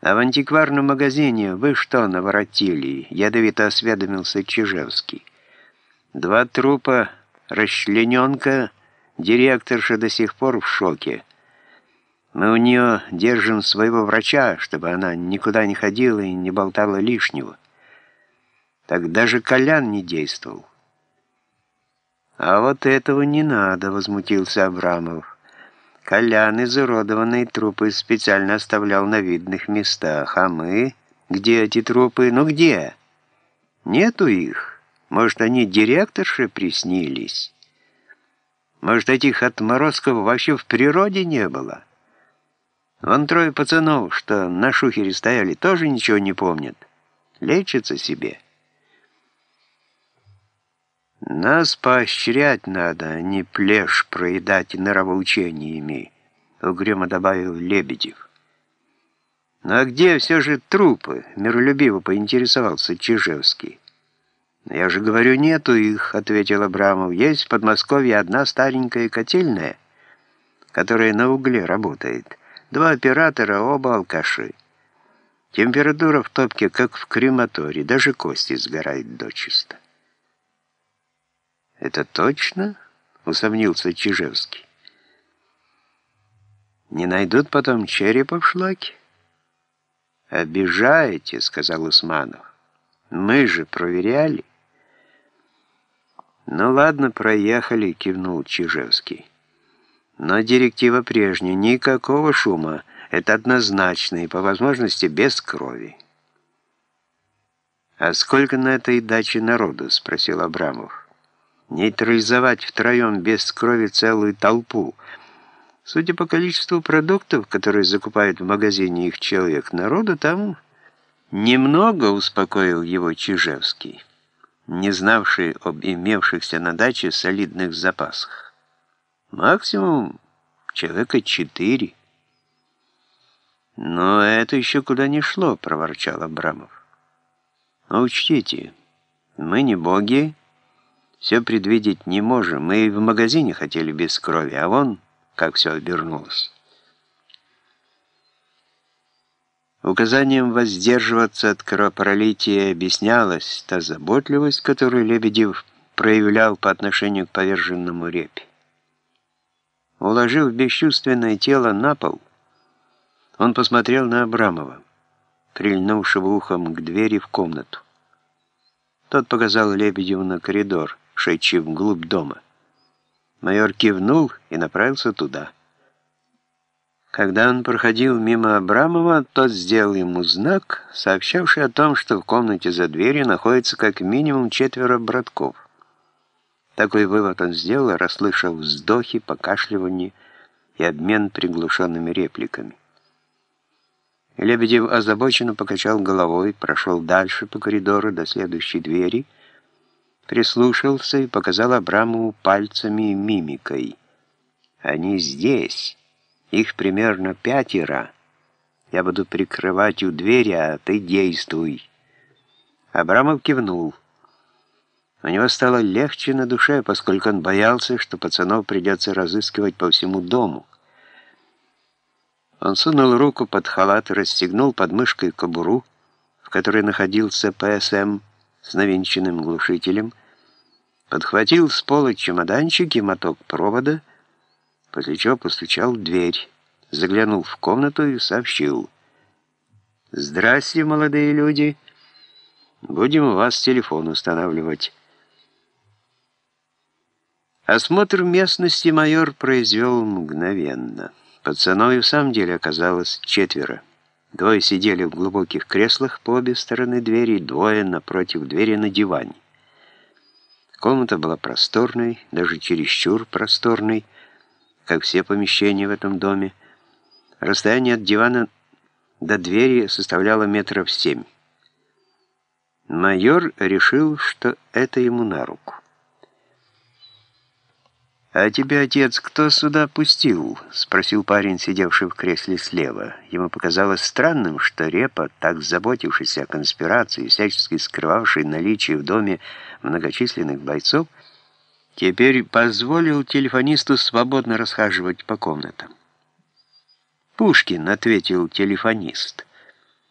«А в антикварном магазине вы что наворотили?» — ядовито осведомился Чижевский. «Два трупа, расчлененка, директорша до сих пор в шоке. Мы у нее держим своего врача, чтобы она никуда не ходила и не болтала лишнего. Так даже Колян не действовал». «А вот этого не надо», — возмутился Абрамов. Колян изуродованные трупы специально оставлял на видных местах. А мы? Где эти трупы? Ну где? Нету их. Может, они директорши приснились? Может, этих отморозков вообще в природе не было? Вон трое пацанов, что на шухере стояли, тоже ничего не помнят. Лечатся себе. Нас поощрять надо, а не плешь проедать нравоучениями, угрюмо добавил Лебедев. Ну а где все же трупы? Миролюбиво поинтересовался Чижевский. «Я же говорю, нету их», — ответил Абрамов. «Есть в Подмосковье одна старенькая котельная, которая на угле работает. Два оператора, оба алкаши. Температура в топке, как в крематории, даже кости сгорают дочисто». «Это точно?» — усомнился Чижевский. «Не найдут потом черепа в шлаке?» «Обижаете», — сказал Усманов. «Мы же проверяли». «Ну ладно, проехали», — кивнул Чижевский. «Но директива прежняя, никакого шума. Это однозначно и, по возможности, без крови». «А сколько на этой даче народу?» — спросил Абрамов нейтрализовать втроем без крови целую толпу. Судя по количеству продуктов, которые закупает в магазине их человек, народу там немного успокоил его Чижевский, не знавший об имевшихся на даче солидных запасах. Максимум человека четыре. «Но это еще куда не шло», — проворчал Абрамов. «Но учтите, мы не боги, все предвидеть не можем. Мы и в магазине хотели без крови, а вон как все обернулось. Указанием воздерживаться от кровопролития объяснялась та заботливость, которую Лебедев проявлял по отношению к поверженному репе. Уложив бесчувственное тело на пол, он посмотрел на Абрамова, прильнувшего ухом к двери в комнату. Тот показал Лебедеву на коридор шедший вглубь дома. Майор кивнул и направился туда. Когда он проходил мимо Абрамова, тот сделал ему знак, сообщавший о том, что в комнате за дверью находится как минимум четверо братков. Такой вывод он сделал, расслышав вздохи, покашливание и обмен приглушенными репликами. Лебедев озабоченно покачал головой, прошел дальше по коридору до следующей двери — прислушался и показал Абрамову пальцами и мимикой. «Они здесь. Их примерно пятеро. Я буду прикрывать у двери, а ты действуй». Абрамов кивнул. У него стало легче на душе, поскольку он боялся, что пацанов придется разыскивать по всему дому. Он сунул руку под халат и расстегнул подмышкой кобуру, в которой находился ПСМ, с навинченным глушителем, подхватил с пола чемоданчик и моток провода, после чего постучал в дверь, заглянул в комнату и сообщил. «Здрасте, молодые люди! Будем у вас телефон устанавливать». Осмотр местности майор произвел мгновенно. Пацанов и в самом деле оказалось четверо. Двое сидели в глубоких креслах по обе стороны двери, двое напротив двери на диване. Комната была просторной, даже чересчур просторной, как все помещения в этом доме. Расстояние от дивана до двери составляло метров семь. Майор решил, что это ему на руку. «А тебя, отец, кто сюда пустил?» — спросил парень, сидевший в кресле слева. Ему показалось странным, что Репа, так заботившийся о конспирации, всячески скрывавший наличие в доме многочисленных бойцов, теперь позволил телефонисту свободно расхаживать по комнатам. «Пушкин», — ответил телефонист.